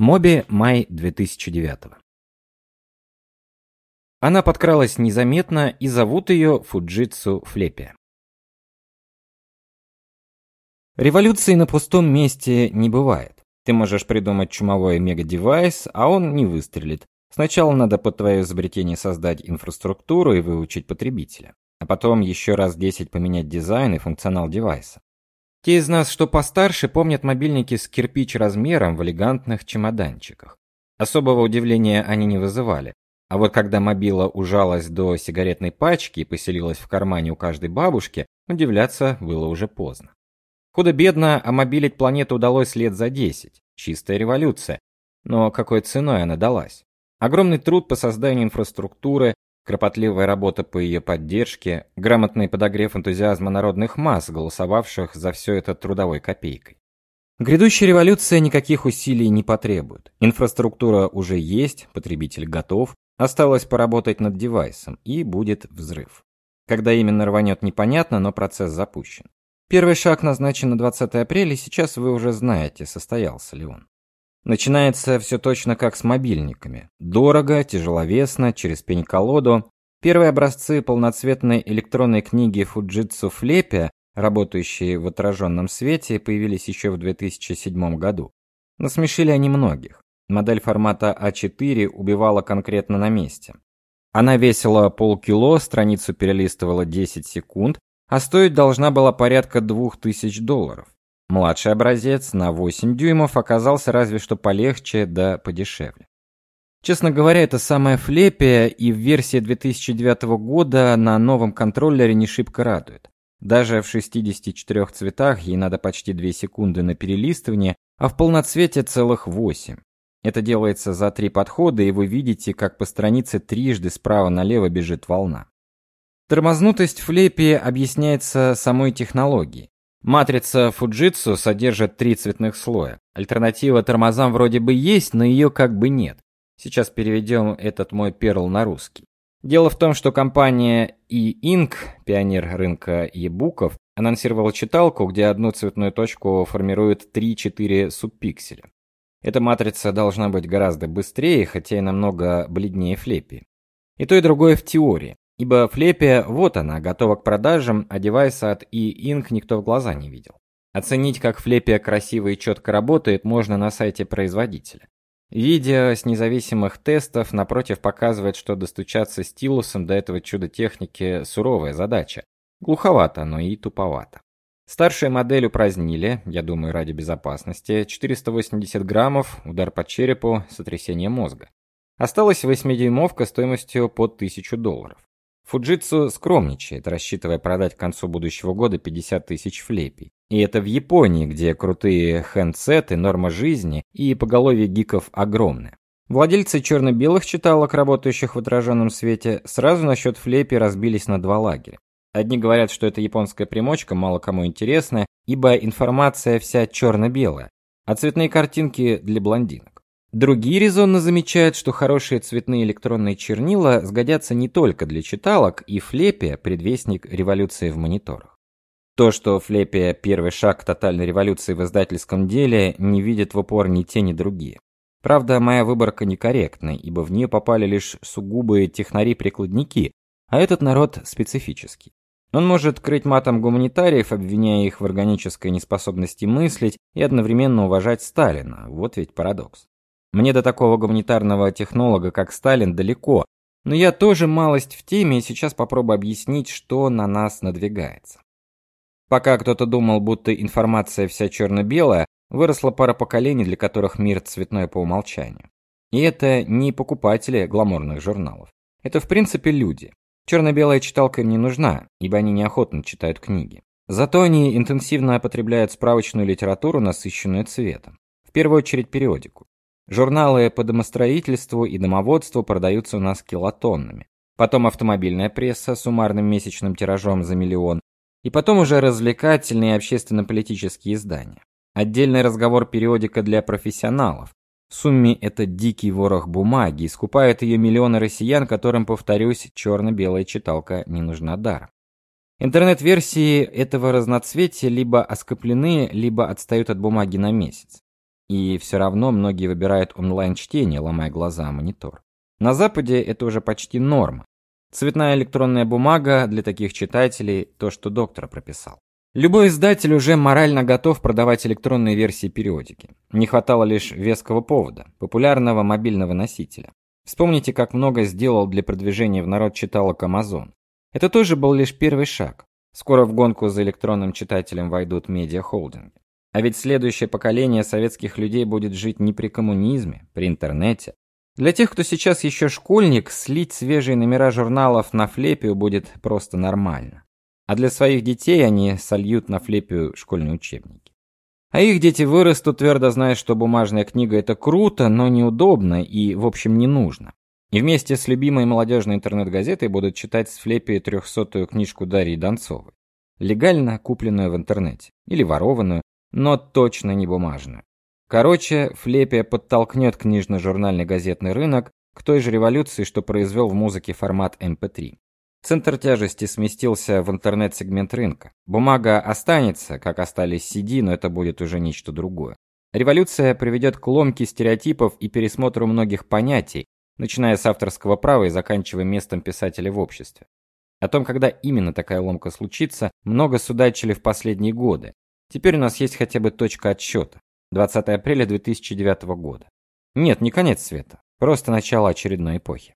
Моби, май 2009. Она подкралась незаметно, и зовут ее Фуджитсу Флепи. Революции на пустом месте не бывает. Ты можешь придумать чумовой мегадевайс, а он не выстрелит. Сначала надо под твое изобретение создать инфраструктуру и выучить потребителя, а потом еще раз 10 поменять дизайн и функционал девайса. Те из нас, что постарше, помнят мобильники с кирпич размером в элегантных чемоданчиках. Особого удивления они не вызывали. А вот когда мобила ужалась до сигаретной пачки и поселилась в кармане у каждой бабушки, удивляться было уже поздно. Худо-бедно омобилить планету удалось лет за 10. Чистая революция. Но какой ценой она далась? Огромный труд по созданию инфраструктуры, кропотливая работа по ее поддержке, грамотный подогрев энтузиазма народных масс, голосовавших за все это трудовой копейкой. Грядущая революция никаких усилий не потребует. Инфраструктура уже есть, потребитель готов, осталось поработать над девайсом, и будет взрыв. Когда именно рванет непонятно, но процесс запущен. Первый шаг назначен на 20 апреля, сейчас вы уже знаете, состоялся ли он. Начинается все точно как с мобильниками. Дорого, тяжеловесно, через пень-колоду. Первые образцы полноцветной электронной книги Fujitsu Fleppy, работающие в отраженном свете, появились еще в 2007 году. Насмешили они многих. Модель формата А4 убивала конкретно на месте. Она весила полкило, страницу перелистывала 10 секунд, а стоить должна была порядка 2000 долларов. Младший образец на 8 дюймов оказался разве что полегче да подешевле. Честно говоря, это самая флепия и в версии 2009 года на новом контроллере не шибко радует. Даже в 64 цветах ей надо почти 2 секунды на перелистывание, а в полноцвете целых 8. Это делается за три подхода, и вы видите, как по странице трижды справа налево бежит волна. Тормознутость флепи объясняется самой технологией. Матрица Fujitsu содержит три цветных слоя. Альтернатива тормозам вроде бы есть, но ее как бы нет. Сейчас переведем этот мой перл на русский. Дело в том, что компания E-Ink, пионер рынка e-буков, анонсировала читалку, где одну цветную точку формирует 3-4 субпикселя. Эта матрица должна быть гораздо быстрее, хотя и намного бледнее флепи. И то и другое в теории. Ибо Флепия, вот она, готова к продажам, а девайса от E-Ink никто в глаза не видел. Оценить, как Флепия красиво и четко работает, можно на сайте производителя. Видео с независимых тестов напротив показывает, что достучаться стилусом до этого чуда техники суровая задача. Глуховато, но и туповато. Старшую модель упразднили, я думаю, ради безопасности. 480 граммов, удар по черепу, сотрясение мозга. Осталась 8-дюймовка стоимостью под 1000 долларов. Fujitsu скромничает, рассчитывая продать к концу будущего года 50 тысяч флепий. И это в Японии, где крутые хендсеты, норма жизни и поголовье гиков огромное. Владельцы черно-белых читалок, работающих в отраженном свете, сразу насчет флепи разбились на два лагеря. Одни говорят, что это японская примочка, мало кому интересная, ибо информация вся черно-белая, а цветные картинки для блондинок. Другие резонно замечают, что хорошие цветные электронные чернила сгодятся не только для читалок, и флепия предвестник революции в мониторах. То, что флепия первый шаг к тотальной революции в издательском деле, не видят в упор ни те, ни другие. Правда, моя выборка некорректна, ибо в нее попали лишь сугубые технари-прикладники, а этот народ специфический. Он может крыть матом гуманитариев, обвиняя их в органической неспособности мыслить и одновременно уважать Сталина. Вот ведь парадокс. Мне до такого гуманитарного технолога, как Сталин, далеко, но я тоже малость в теме и сейчас попробую объяснить, что на нас надвигается. Пока кто-то думал, будто информация вся черно белая выросла пара поколений, для которых мир цветной по умолчанию. И это не покупатели гламурных журналов. Это в принципе люди. черно белая читалка им не нужна, ибо они неохотно читают книги. Зато они интенсивно потребляют справочную литературу, насыщенную цветом. В первую очередь периодику. Журналы по домостроительству и домоводству продаются у нас килотоннами. Потом автомобильная пресса с суммарным месячным тиражом за миллион, и потом уже развлекательные и общественно-политические издания. Отдельный разговор периодика для профессионалов. В сумме это дикий ворох бумаги, и ее миллионы россиян, которым, повторюсь, черно белая читалка не нужна даром. Интернет-версии этого разноцветия либо оскоплены, либо отстают от бумаги на месяц. И все равно многие выбирают онлайн-чтение, ломая глаза о монитор. На Западе это уже почти норма. Цветная электронная бумага для таких читателей то, что доктор прописал. Любой издатель уже морально готов продавать электронные версии периодики. Не хватало лишь веского повода популярного мобильного носителя. Вспомните, как много сделал для продвижения в народ читалок Amazon. Это тоже был лишь первый шаг. Скоро в гонку за электронным читателем войдут медиахолдинги. А ведь следующее поколение советских людей будет жить не при коммунизме, при интернете. Для тех, кто сейчас еще школьник, слить свежие номера журналов на флепию будет просто нормально. А для своих детей они сольют на флепию школьные учебники. А их дети вырастут, твердо зная, что бумажная книга это круто, но неудобно и, в общем, не нужно. И вместе с любимой молодежной интернет-газетой будут читать с флепи трехсотую книжку Дарьи Донцовой. Легально купленную в интернете. Или ворованную, но точно не бумажную. Короче, флепия подтолкнет книжно-журнальный газетный рынок к той же революции, что произвел в музыке формат MP3. Эм Центр тяжести сместился в интернет-сегмент рынка. Бумага останется, как остались CD, но это будет уже нечто другое. Революция приведет к ломке стереотипов и пересмотру многих понятий, начиная с авторского права и заканчивая местом писателя в обществе. О том, когда именно такая ломка случится, много судачили в последние годы. Теперь у нас есть хотя бы точка отсчета. 20 апреля 2009 года. Нет, не конец света, просто начало очередной эпохи.